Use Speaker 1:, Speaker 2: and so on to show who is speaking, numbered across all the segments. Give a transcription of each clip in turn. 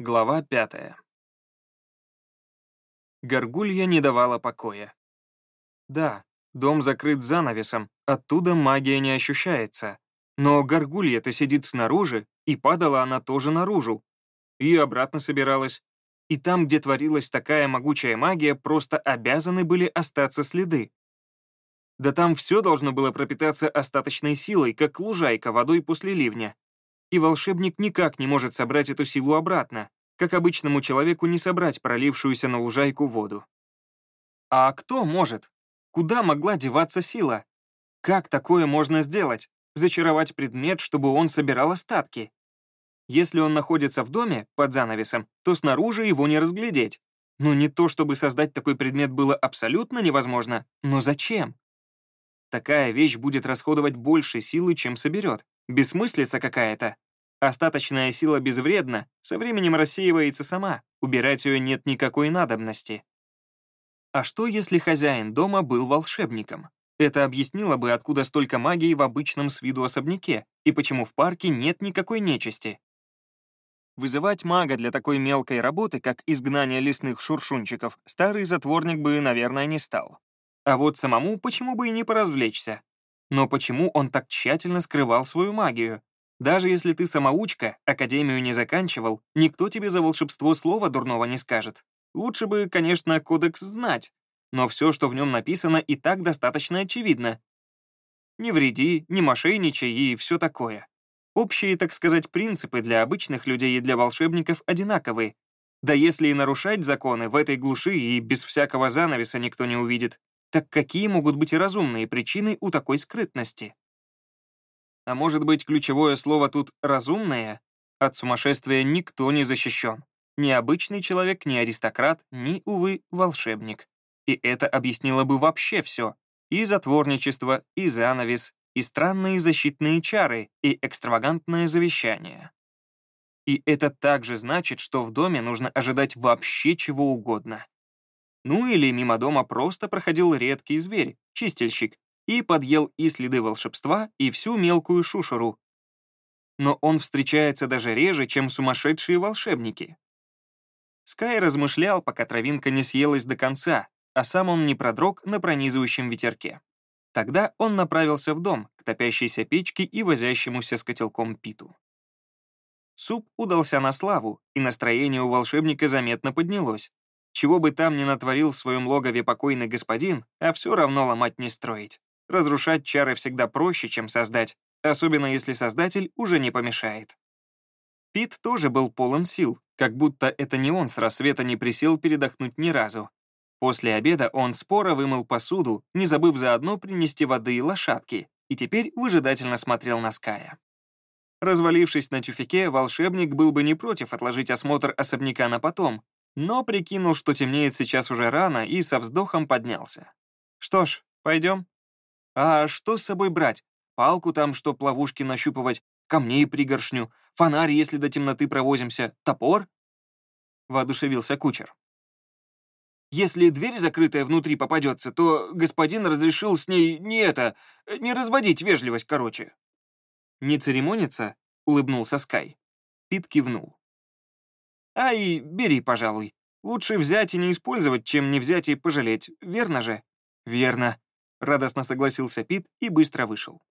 Speaker 1: Глава пятая. Горгулья не давала покоя. Да, дом закрыт занавесом, оттуда магия не ощущается. Но горгулья-то сидит снаружи, и падала она тоже наружу. И обратно собиралась. И там, где творилась такая могучая магия, просто обязаны были остаться следы. Да там все должно было пропитаться остаточной силой, как лужайка водой после ливня и волшебник никак не может собрать эту силу обратно, как обычному человеку не собрать пролившуюся на лужайку воду. А кто может? Куда могла деваться сила? Как такое можно сделать? Зачаровать предмет, чтобы он собирал остатки? Если он находится в доме, под занавесом, то снаружи его не разглядеть. Ну не то, чтобы создать такой предмет было абсолютно невозможно, но зачем? Такая вещь будет расходовать больше силы, чем соберет. Бессмыслица какая-то. Остаточная сила безвредна, со временем рассеивается сама, убирать ее нет никакой надобности. А что, если хозяин дома был волшебником? Это объяснило бы, откуда столько магии в обычном с виду особняке, и почему в парке нет никакой нечисти. Вызывать мага для такой мелкой работы, как изгнание лесных шуршунчиков, старый затворник бы, наверное, не стал. А вот самому почему бы и не поразвлечься? Но почему он так тщательно скрывал свою магию? Даже если ты самоучка, академию не заканчивал, никто тебе за волшебство слова дурного не скажет. Лучше бы, конечно, кодекс знать, но все, что в нем написано, и так достаточно очевидно. Не вреди, не мошенничай и все такое. Общие, так сказать, принципы для обычных людей и для волшебников одинаковые. Да если и нарушать законы в этой глуши и без всякого занавеса никто не увидит, так какие могут быть разумные причины у такой скрытности? А может быть, ключевое слово тут «разумное»? От сумасшествия никто не защищен. Ни обычный человек, ни аристократ, ни, увы, волшебник. И это объяснило бы вообще все. И затворничество, и занавес, и странные защитные чары, и экстравагантное завещание. И это также значит, что в доме нужно ожидать вообще чего угодно. Ну или мимо дома просто проходил редкий зверь, чистильщик, и подъел и следы волшебства, и всю мелкую шушеру. Но он встречается даже реже, чем сумасшедшие волшебники. Скай размышлял, пока травинка не съелась до конца, а сам он не продрог на пронизывающем ветерке. Тогда он направился в дом, к топящейся печке и возящемуся с котелком Питу. Суп удался на славу, и настроение у волшебника заметно поднялось, чего бы там ни натворил в своем логове покойный господин, а все равно ломать не строить. Разрушать чары всегда проще, чем создать, особенно если создатель уже не помешает. Пит тоже был полон сил, как будто это не он с рассвета не присел передохнуть ни разу. После обеда он споро вымыл посуду, не забыв заодно принести воды и лошадки, и теперь выжидательно смотрел на Ская. Развалившись на тюфике, волшебник был бы не против отложить осмотр особняка на потом, но прикинул, что темнеет сейчас уже рано, и со вздохом поднялся. «Что ж, пойдем?» «А что с собой брать? Палку там, что плавушки нащупывать, камней пригоршню, фонарь, если до темноты провозимся, топор?» Воодушевился кучер. «Если дверь закрытая внутри попадется, то господин разрешил с ней не это, не разводить вежливость короче». «Не церемониться?» — улыбнулся Скай. Пит кивнул. Ай, бери, пожалуй. Лучше взять и не использовать, чем не взять и пожалеть, верно же? Верно. Радостно согласился Пит и быстро вышел.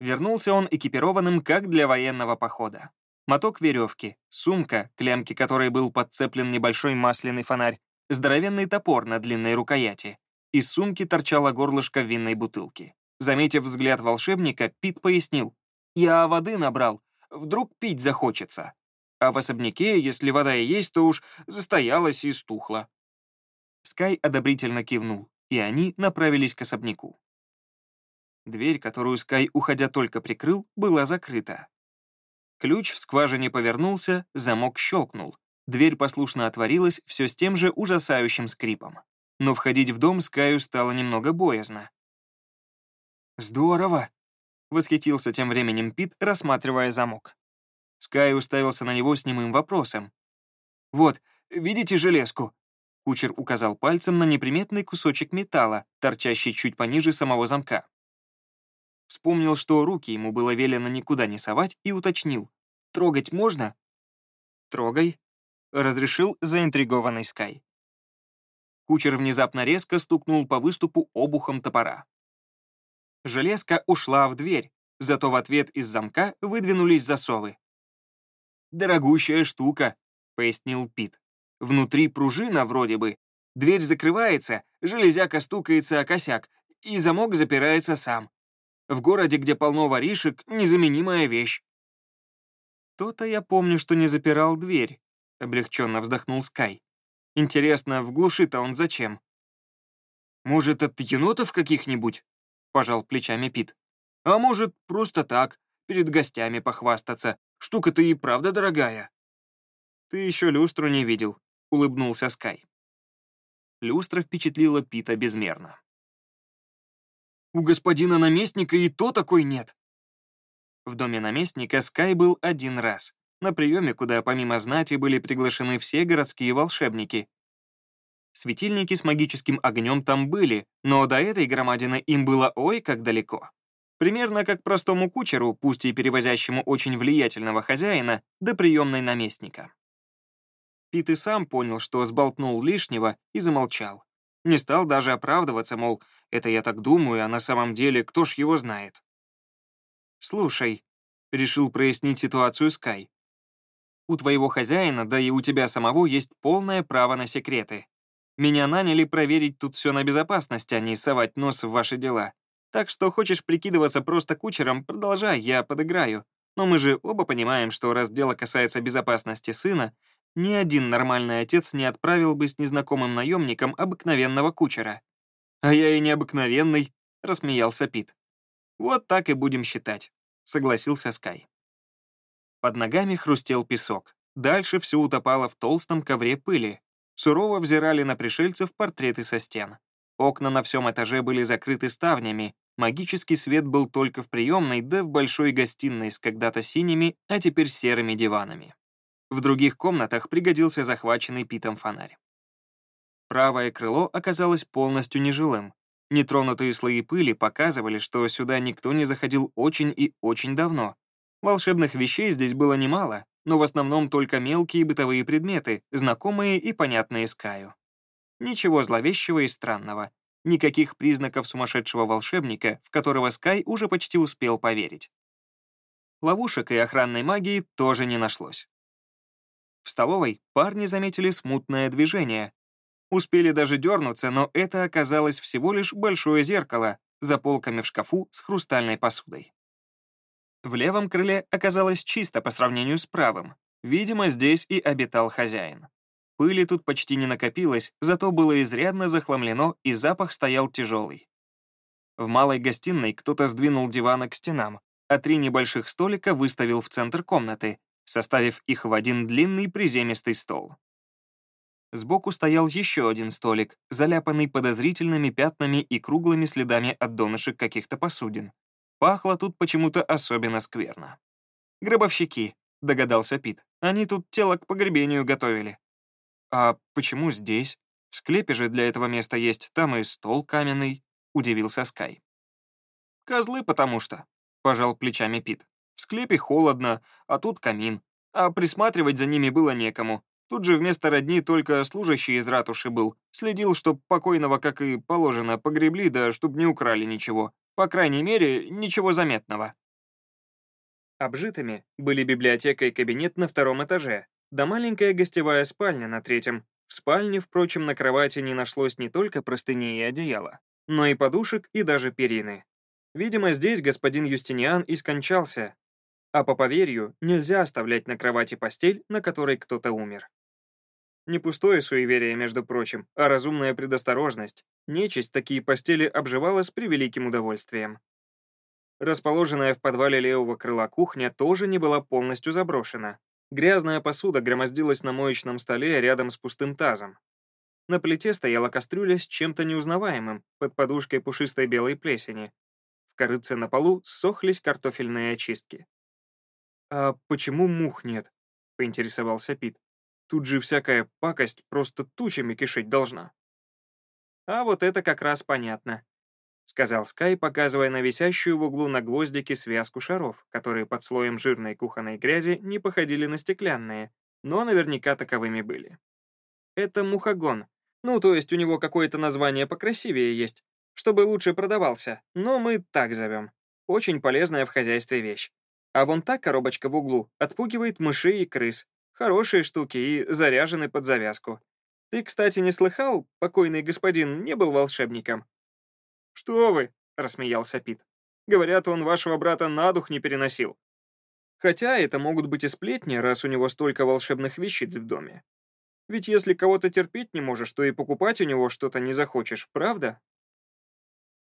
Speaker 1: Вернулся он экипированным, как для военного похода. Моток веревки, сумка, к лямке которой был подцеплен небольшой масляный фонарь, здоровенный топор на длинной рукояти. Из сумки торчало горлышко винной бутылки. Заметив взгляд волшебника, Пит пояснил. «Я воды набрал. Вдруг пить захочется». А в особняке, если вода и есть, то уж застоялась и стухла. Скай одобрительно кивнул, и они направились к особняку. Дверь, которую Скай, уходя только прикрыл, была закрыта. Ключ в скважине повернулся, замок щелкнул. Дверь послушно отворилась все с тем же ужасающим скрипом. Но входить в дом Скаю стало немного боязно. «Здорово!» — восхитился тем временем Пит, рассматривая замок. Скай уставился на него с немым вопросом. «Вот, видите железку?» Кучер указал пальцем на неприметный кусочек металла, торчащий чуть пониже самого замка. Вспомнил, что руки ему было велено никуда не совать, и уточнил. «Трогать можно?» «Трогай», — разрешил заинтригованный Скай. Кучер внезапно резко стукнул по выступу обухом топора. Железка ушла в дверь, зато в ответ из замка выдвинулись засовы. «Дорогущая штука», — пояснил Пит. «Внутри пружина вроде бы. Дверь закрывается, железяка стукается о косяк, и замок запирается сам. В городе, где полно воришек, незаменимая вещь». «То-то я помню, что не запирал дверь», — облегченно вздохнул Скай. «Интересно, в глуши-то он зачем?» «Может, от енотов каких-нибудь?» — пожал плечами Пит. «А может, просто так, перед гостями похвастаться. Штука-то и правда дорогая». «Ты еще люстру не видел», — улыбнулся Скай. Люстра впечатлила Пита безмерно. «У господина наместника и то такой нет». В доме наместника Скай был один раз, на приеме, куда помимо знати были приглашены все городские волшебники. Светильники с магическим огнем там были, но до этой громадины им было ой как далеко. Примерно как простому кучеру, пусть и перевозящему очень влиятельного хозяина, до приемной наместника. Пит и сам понял, что сболтнул лишнего, и замолчал. Не стал даже оправдываться, мол, это я так думаю, а на самом деле кто ж его знает. «Слушай», — решил прояснить ситуацию Скай. «У твоего хозяина, да и у тебя самого есть полное право на секреты. Меня наняли проверить тут все на безопасность, а не совать нос в ваши дела. Так что хочешь прикидываться просто кучером, продолжай, я подыграю. Но мы же оба понимаем, что раз дело касается безопасности сына, ни один нормальный отец не отправил бы с незнакомым наемником обыкновенного кучера. «А я и необыкновенный», — рассмеялся Пит. «Вот так и будем считать», — согласился Скай. Под ногами хрустел песок. Дальше все утопало в толстом ковре пыли, сурово взирали на пришельцев портреты со стен. Окна на всем этаже были закрыты ставнями, магический свет был только в приемной, да в большой гостиной с когда-то синими, а теперь серыми диванами. В других комнатах пригодился захваченный Питом фонарь. Правое крыло оказалось полностью нежилым. Нетронутые слои пыли показывали, что сюда никто не заходил очень и очень давно. Волшебных вещей здесь было немало, но в основном только мелкие бытовые предметы, знакомые и понятные Скаю. Ничего зловещего и странного, никаких признаков сумасшедшего волшебника, в которого Скай уже почти успел поверить. Ловушек и охранной магии тоже не нашлось. В столовой парни заметили смутное движение. Успели даже дернуться, но это оказалось всего лишь большое зеркало за полками в шкафу с хрустальной посудой. В левом крыле оказалось чисто по сравнению с правым. Видимо, здесь и обитал хозяин. Пыли тут почти не накопилось, зато было изрядно захламлено, и запах стоял тяжелый. В малой гостиной кто-то сдвинул диваны к стенам, а три небольших столика выставил в центр комнаты, составив их в один длинный приземистый стол. Сбоку стоял еще один столик, заляпанный подозрительными пятнами и круглыми следами от донышек каких-то посудин. Пахло тут почему-то особенно скверно. «Гробовщики», — догадался Пит. «Они тут тело к погребению готовили». «А почему здесь? В склепе же для этого места есть, там и стол каменный», — удивился Скай. «Козлы потому что», — пожал плечами Пит. «В склепе холодно, а тут камин. А присматривать за ними было некому. Тут же вместо родни только служащий из ратуши был. Следил, чтоб покойного, как и положено, погребли, да чтоб не украли ничего. По крайней мере, ничего заметного. Обжитыми были библиотека и кабинет на втором этаже, да маленькая гостевая спальня на третьем. В спальне, впрочем, на кровати не нашлось не только простыни и одеяла, но и подушек и даже перины. Видимо, здесь господин Юстиниан и скончался, а по поверью нельзя оставлять на кровати постель, на которой кто-то умер. Не пустое суеверие, между прочим, а разумная предосторожность. Нечисть такие постели обживала с превеликим удовольствием. Расположенная в подвале левого крыла кухня тоже не была полностью заброшена. Грязная посуда громоздилась на моечном столе рядом с пустым тазом. На плите стояла кастрюля с чем-то неузнаваемым, под подушкой пушистой белой плесени. В корыце на полу сохлись картофельные очистки. «А почему мух нет?» — поинтересовался Пит. Тут же всякая пакость просто тучами кишить должна. А вот это как раз понятно, сказал Скай, показывая на висящую в углу на гвоздике связку шаров, которые под слоем жирной кухонной грязи не походили на стеклянные, но наверняка таковыми были. Это мухогон. Ну, то есть у него какое-то название покрасивее есть, чтобы лучше продавался, но мы так зовем. Очень полезная в хозяйстве вещь. А вон та коробочка в углу отпугивает мышей и крыс. Хорошие штуки и заряжены под завязку. Ты, кстати, не слыхал, покойный господин не был волшебником? «Что вы?» — рассмеялся Пит. «Говорят, он вашего брата на дух не переносил. Хотя это могут быть и сплетни, раз у него столько волшебных вещиц в доме. Ведь если кого-то терпеть не можешь, то и покупать у него что-то не захочешь, правда?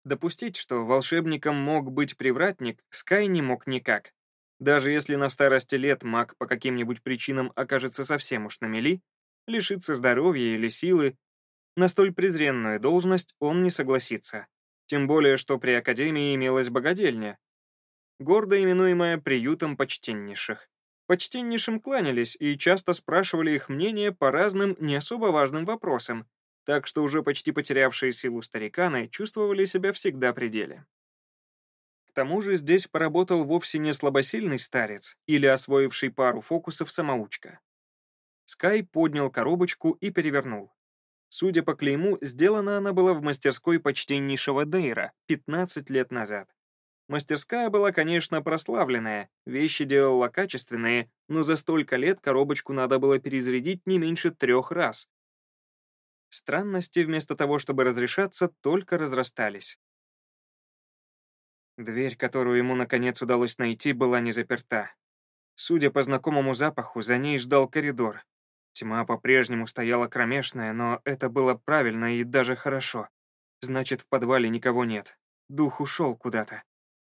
Speaker 1: Допустить, что волшебником мог быть привратник, Скай не мог никак. Даже если на старости лет маг по каким-нибудь причинам окажется совсем уж на мели, лишится здоровья или силы, на столь презренную должность он не согласится. Тем более, что при Академии имелась богадельня, гордо именуемая приютом почтеннейших. Почтеннейшим кланялись и часто спрашивали их мнение по разным не особо важным вопросам, так что уже почти потерявшие силу стариканы чувствовали себя всегда при деле. К тому же здесь поработал вовсе не слабосильный старец или освоивший пару фокусов самоучка. Скай поднял коробочку и перевернул. Судя по клейму, сделана она была в мастерской почтеннейшего Дейра 15 лет назад. Мастерская была, конечно, прославленная, вещи делала качественные, но за столько лет коробочку надо было перезарядить не меньше трех раз. Странности вместо того, чтобы разрешаться, только разрастались. Дверь, которую ему наконец удалось найти, была не заперта. Судя по знакомому запаху, за ней ждал коридор. Тьма по-прежнему стояла кромешная, но это было правильно и даже хорошо. Значит, в подвале никого нет. Дух ушел куда-то.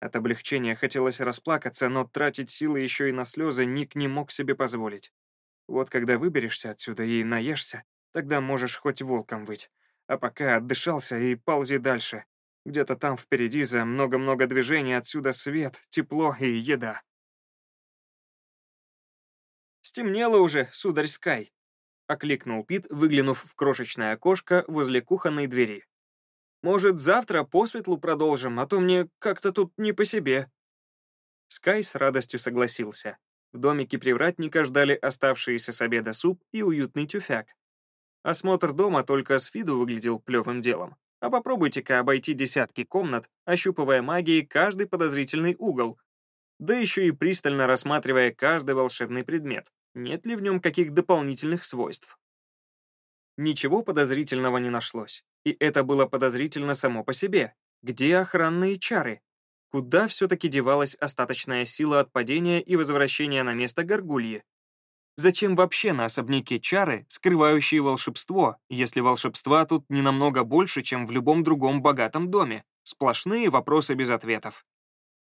Speaker 1: От облегчения хотелось расплакаться, но тратить силы еще и на слезы Ник не мог себе позволить. Вот когда выберешься отсюда и наешься, тогда можешь хоть волком быть. А пока отдышался и ползи дальше. Где-то там впереди за много-много движений отсюда свет, тепло и еда. «Стемнело уже, сударь Скай», — окликнул Пит, выглянув в крошечное окошко возле кухонной двери. «Может, завтра по светлу продолжим, а то мне как-то тут не по себе». Скай с радостью согласился. В домике привратника ждали оставшиеся с обеда суп и уютный тюфяк. Осмотр дома только с виду выглядел плевым делом. А попробуйте-ка обойти десятки комнат, ощупывая магией каждый подозрительный угол, да еще и пристально рассматривая каждый волшебный предмет, нет ли в нем каких дополнительных свойств. Ничего подозрительного не нашлось, и это было подозрительно само по себе. Где охранные чары? Куда все-таки девалась остаточная сила от падения и возвращения на место горгульи? Зачем вообще на особняке чары, скрывающие волшебство, если волшебства тут не намного больше, чем в любом другом богатом доме? Сплошные вопросы без ответов.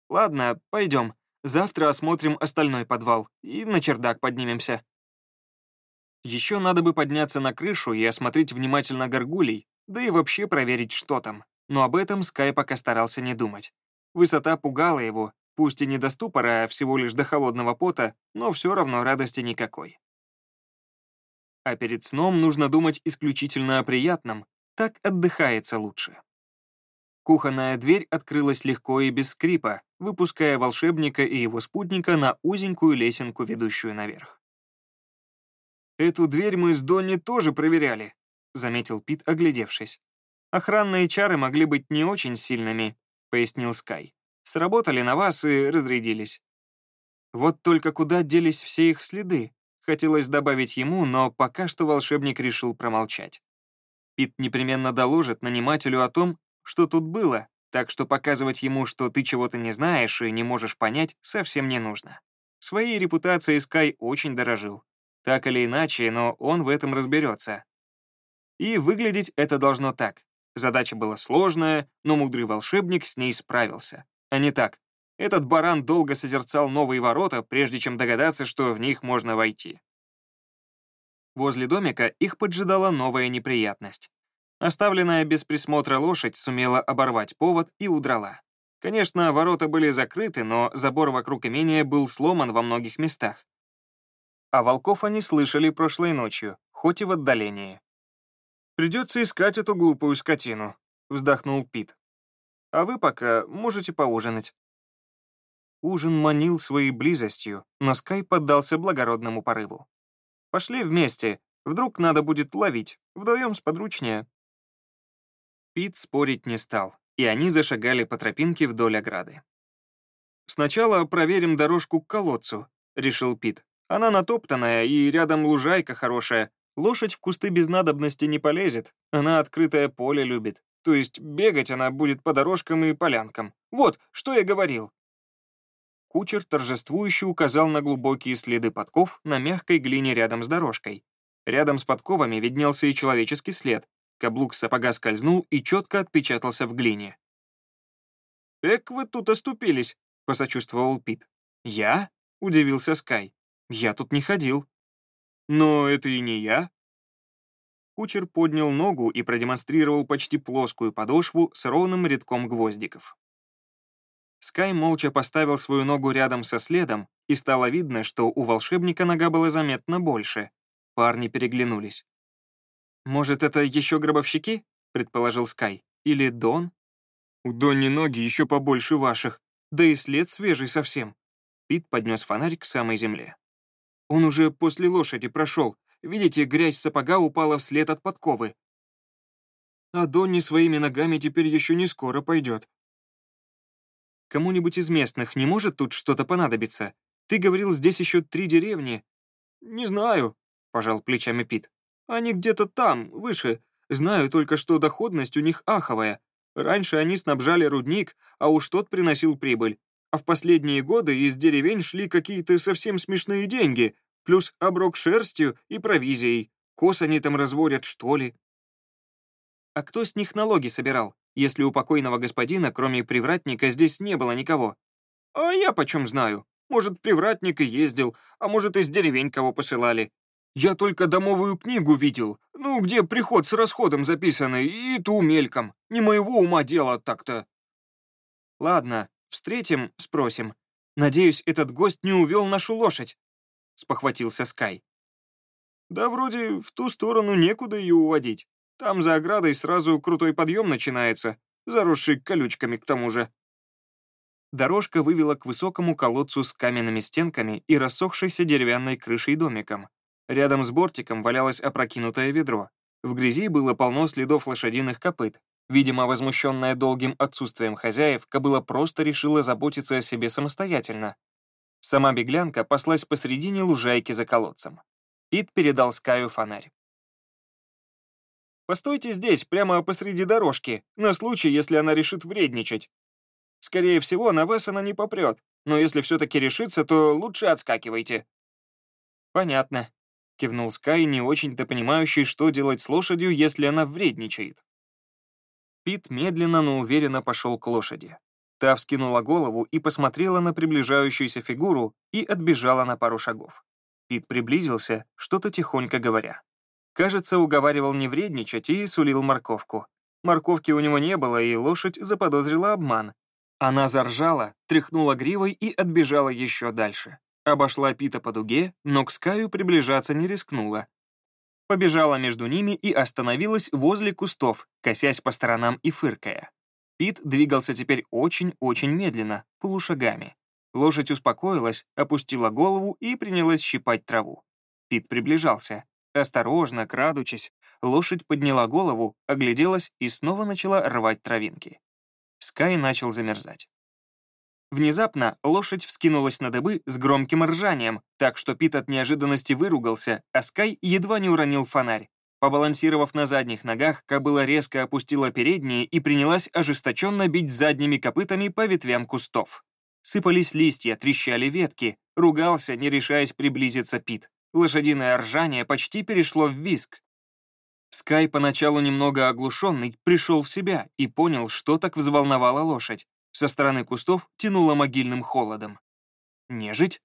Speaker 1: Ладно, пойдем. Завтра осмотрим остальной подвал и на чердак поднимемся. Еще надо бы подняться на крышу и осмотреть внимательно горгулей, да и вообще проверить, что там. Но об этом Скай пока старался не думать. Высота пугала его, пусть и не до ступора, а всего лишь до холодного пота, но все равно радости никакой. А перед сном нужно думать исключительно о приятном, так отдыхается лучше. Кухонная дверь открылась легко и без скрипа, выпуская волшебника и его спутника на узенькую лесенку, ведущую наверх. «Эту дверь мы с Донни тоже проверяли», — заметил Пит, оглядевшись. «Охранные чары могли быть не очень сильными», — пояснил Скай. «Сработали на вас и разрядились». Вот только куда делись все их следы? Хотелось добавить ему, но пока что волшебник решил промолчать. Пит непременно доложит нанимателю о том, что тут было, так что показывать ему, что ты чего-то не знаешь и не можешь понять, совсем не нужно. Своей репутацией Скай очень дорожил. Так или иначе, но он в этом разберется. И выглядеть это должно так. Задача была сложная, но мудрый волшебник с ней справился. А не так. Этот баран долго созерцал новые ворота, прежде чем догадаться, что в них можно войти. Возле домика их поджидала новая неприятность. Оставленная без присмотра лошадь сумела оборвать повод и удрала. Конечно, ворота были закрыты, но забор вокруг имения был сломан во многих местах. А волков они слышали прошлой ночью, хоть и в отдалении. «Придется искать эту глупую скотину», — вздохнул Пит. «А вы пока можете поужинать». Ужин манил своей близостью, но Скай поддался благородному порыву. Пошли вместе, вдруг надо будет ловить, вдвоем сподручнее». Пит спорить не стал, и они зашагали по тропинке вдоль ограды. «Сначала проверим дорожку к колодцу», — решил Пит. «Она натоптанная, и рядом лужайка хорошая. Лошадь в кусты без надобности не полезет, она открытое поле любит. То есть бегать она будет по дорожкам и полянкам. Вот, что я говорил». Кучер торжествующе указал на глубокие следы подков на мягкой глине рядом с дорожкой. Рядом с подковами виднелся и человеческий след, Каблук сапога скользнул и четко отпечатался в глине. «Эк, вы тут оступились», — посочувствовал Пит. «Я?» — удивился Скай. «Я тут не ходил». «Но это и не я». Кучер поднял ногу и продемонстрировал почти плоскую подошву с ровным рядком гвоздиков. Скай молча поставил свою ногу рядом со следом, и стало видно, что у волшебника нога была заметно больше. Парни переглянулись. «Может, это еще гробовщики?» — предположил Скай. «Или Дон?» «У Донни ноги еще побольше ваших, да и след свежий совсем». Пит поднес фонарь к самой земле. «Он уже после лошади прошел. Видите, грязь сапога упала вслед от подковы. А Донни своими ногами теперь еще не скоро пойдет. Кому-нибудь из местных не может тут что-то понадобиться? Ты говорил, здесь еще три деревни. Не знаю, пожал плечами Пит. Они где-то там, выше. Знаю только, что доходность у них аховая. Раньше они снабжали рудник, а уж тот приносил прибыль. А в последние годы из деревень шли какие-то совсем смешные деньги, плюс оброк шерстью и провизией. Кос они там разводят, что ли. А кто с них налоги собирал, если у покойного господина, кроме привратника, здесь не было никого? А я почем знаю? Может, привратник и ездил, а может, из деревень кого посылали. Я только домовую книгу видел, ну, где приход с расходом записаны, и ту мельком. Не моего ума дело так-то. Ладно, встретим, спросим. Надеюсь, этот гость не увел нашу лошадь, — спохватился Скай. Да вроде в ту сторону некуда ее уводить. Там за оградой сразу крутой подъем начинается, заросший колючками к тому же. Дорожка вывела к высокому колодцу с каменными стенками и рассохшейся деревянной крышей домиком. Рядом с бортиком валялось опрокинутое ведро. В грязи было полно следов лошадиных копыт. Видимо, возмущенная долгим отсутствием хозяев, кобыла просто решила заботиться о себе самостоятельно. Сама беглянка паслась посредине лужайки за колодцем. Пит передал Скаю фонарь. «Постойте здесь, прямо посреди дорожки, на случай, если она решит вредничать. Скорее всего, на вас она не попрет, но если все-таки решится, то лучше отскакивайте». «Понятно», — кивнул Скай, не очень-то понимающий, что делать с лошадью, если она вредничает. Пит медленно, но уверенно пошел к лошади. Та вскинула голову и посмотрела на приближающуюся фигуру и отбежала на пару шагов. Пит приблизился, что-то тихонько говоря. Кажется, уговаривал не вредничать и сулил морковку. Морковки у него не было, и лошадь заподозрила обман. Она заржала, тряхнула гривой и отбежала еще дальше. Обошла Пита по дуге, но к Скаю приближаться не рискнула. Побежала между ними и остановилась возле кустов, косясь по сторонам и фыркая. Пит двигался теперь очень-очень медленно, полушагами. Лошадь успокоилась, опустила голову и принялась щипать траву. Пит приближался. Осторожно, крадучись, лошадь подняла голову, огляделась и снова начала рвать травинки. Скай начал замерзать. Внезапно лошадь вскинулась на дыбы с громким ржанием, так что Пит от неожиданности выругался, а Скай едва не уронил фонарь. Побалансировав на задних ногах, кобыла резко опустила передние и принялась ожесточенно бить задними копытами по ветвям кустов. Сыпались листья, трещали ветки. Ругался, не решаясь приблизиться Пит. Лошадиное ржание почти перешло в виск. Скай, поначалу немного оглушенный, пришел в себя и понял, что так взволновала лошадь. Со стороны кустов тянуло могильным холодом. Нежить?